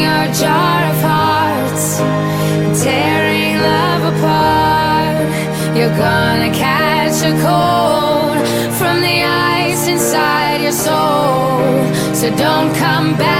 Your jar of hearts, tearing love apart. You're gonna catch a cold from the ice inside your soul. So don't come back.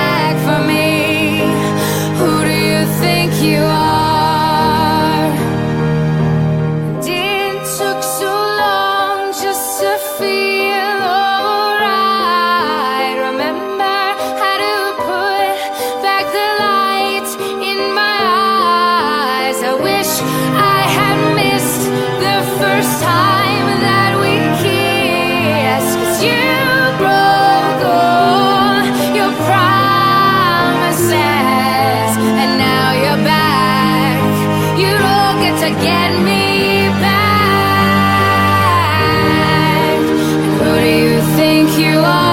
you are.